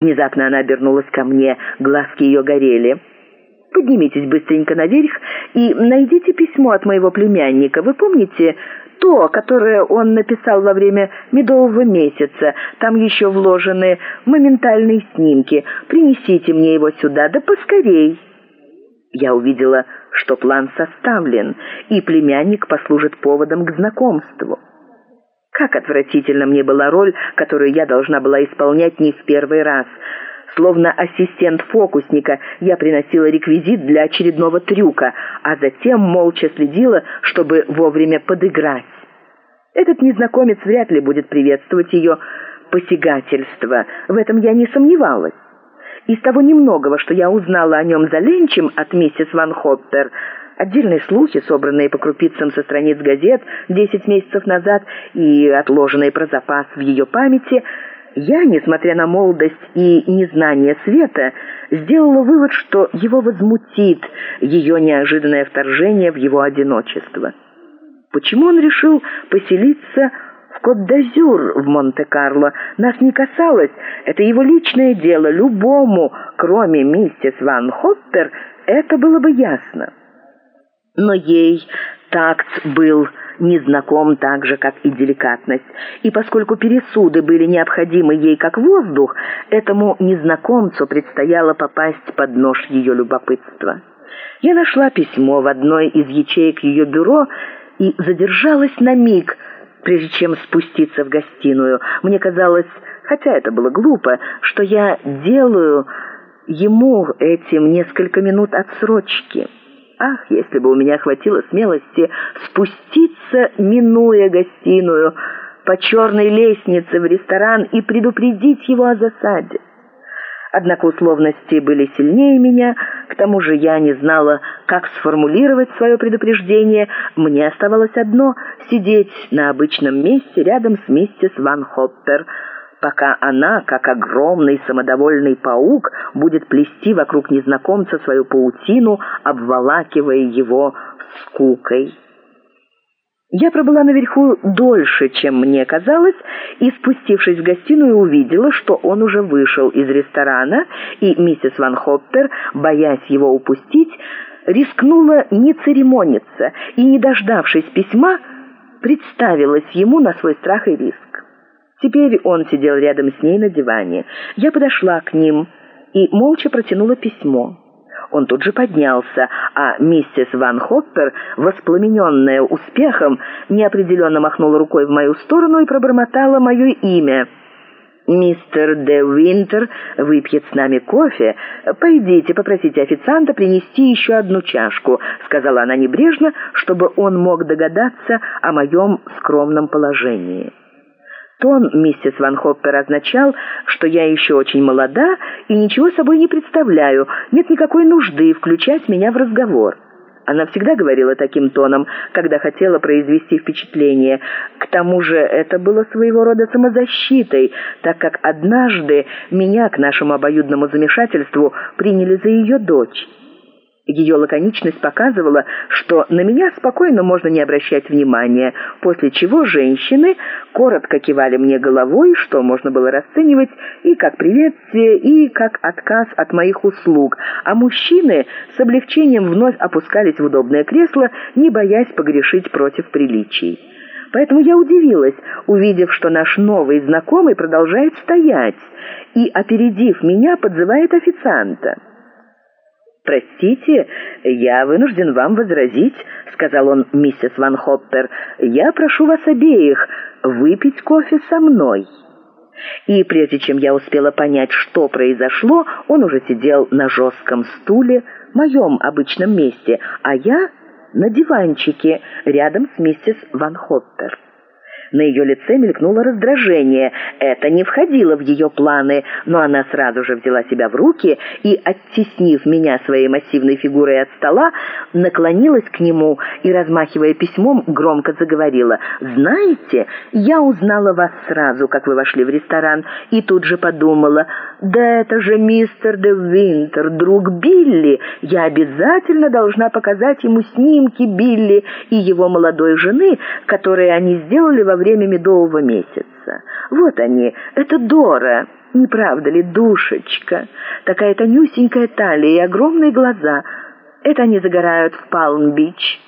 Внезапно она обернулась ко мне, глазки ее горели. «Поднимитесь быстренько наверх и найдите письмо от моего племянника. Вы помните то, которое он написал во время медового месяца? Там еще вложены моментальные снимки. Принесите мне его сюда, да поскорей!» Я увидела, что план составлен, и племянник послужит поводом к знакомству. Как отвратительно мне была роль, которую я должна была исполнять не в первый раз. Словно ассистент фокусника я приносила реквизит для очередного трюка, а затем молча следила, чтобы вовремя подыграть. Этот незнакомец вряд ли будет приветствовать ее посягательство, в этом я не сомневалась. Из того немногого, что я узнала о нем за ленчем от миссисАнОппер, Отдельные слухи, собранные по крупицам со страниц газет 10 месяцев назад и отложенные про запас в ее памяти, я, несмотря на молодость и незнание света, сделала вывод, что его возмутит ее неожиданное вторжение в его одиночество. Почему он решил поселиться в Кот-д'Азюр в Монте-Карло? Нас не касалось, это его личное дело, любому, кроме миссис Ван Хоппер, это было бы ясно но ей такт был незнаком так же, как и деликатность. И поскольку пересуды были необходимы ей как воздух, этому незнакомцу предстояло попасть под нож ее любопытства. Я нашла письмо в одной из ячеек ее бюро и задержалась на миг, прежде чем спуститься в гостиную. Мне казалось, хотя это было глупо, что я делаю ему этим несколько минут отсрочки. Ах, если бы у меня хватило смелости спуститься, минуя гостиную, по черной лестнице в ресторан и предупредить его о засаде. Однако условности были сильнее меня, к тому же я не знала, как сформулировать свое предупреждение. Мне оставалось одно — сидеть на обычном месте рядом с миссисАнОппер — пока она, как огромный самодовольный паук, будет плести вокруг незнакомца свою паутину, обволакивая его скукой. Я пробыла наверху дольше, чем мне казалось, и, спустившись в гостиную, увидела, что он уже вышел из ресторана, и миссис Ван Хоппер, боясь его упустить, рискнула не церемониться и, не дождавшись письма, представилась ему на свой страх и риск. Теперь он сидел рядом с ней на диване. Я подошла к ним и молча протянула письмо. Он тут же поднялся, а миссис Ван Хоппер, воспламененная успехом, неопределенно махнула рукой в мою сторону и пробормотала мое имя. «Мистер Де Выпьет с нами кофе. Пойдите, попросите официанта принести еще одну чашку», — сказала она небрежно, чтобы он мог догадаться о моем скромном положении. Тон миссис Ван Хоппер означал, что я еще очень молода и ничего собой не представляю, нет никакой нужды включать меня в разговор. Она всегда говорила таким тоном, когда хотела произвести впечатление. К тому же это было своего рода самозащитой, так как однажды меня к нашему обоюдному замешательству приняли за ее дочь. Ее лаконичность показывала, что на меня спокойно можно не обращать внимания, после чего женщины коротко кивали мне головой, что можно было расценивать и как приветствие, и как отказ от моих услуг, а мужчины с облегчением вновь опускались в удобное кресло, не боясь погрешить против приличий. Поэтому я удивилась, увидев, что наш новый знакомый продолжает стоять и, опередив меня, подзывает официанта. «Простите, я вынужден вам возразить», — сказал он миссисАнОппер. «Я прошу вас обеих выпить кофе со мной». И прежде чем я успела понять, что произошло, он уже сидел на жестком стуле, моем обычном месте, а я на диванчике рядом с миссис ВанОппер. На ее лице мелькнуло раздражение. Это не входило в ее планы, но она сразу же взяла себя в руки и, оттеснив меня своей массивной фигурой от стола, наклонилась к нему и, размахивая письмом, громко заговорила. «Знаете, я узнала вас сразу, как вы вошли в ресторан, и тут же подумала, да это же мистер де ДругИлли. Я обязательно должна показать ему снимки Билли и его молодой жены, которые они сделали во время медового месяца. Вот они, это Дора, Не правда ли, душечка? Такая тонюсенькая талия и огромные глаза. Это они загорают в Палм-Бич».